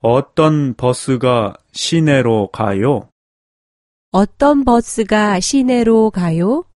어떤 버스가 시내로 가요? 어떤 버스가 시내로 가요?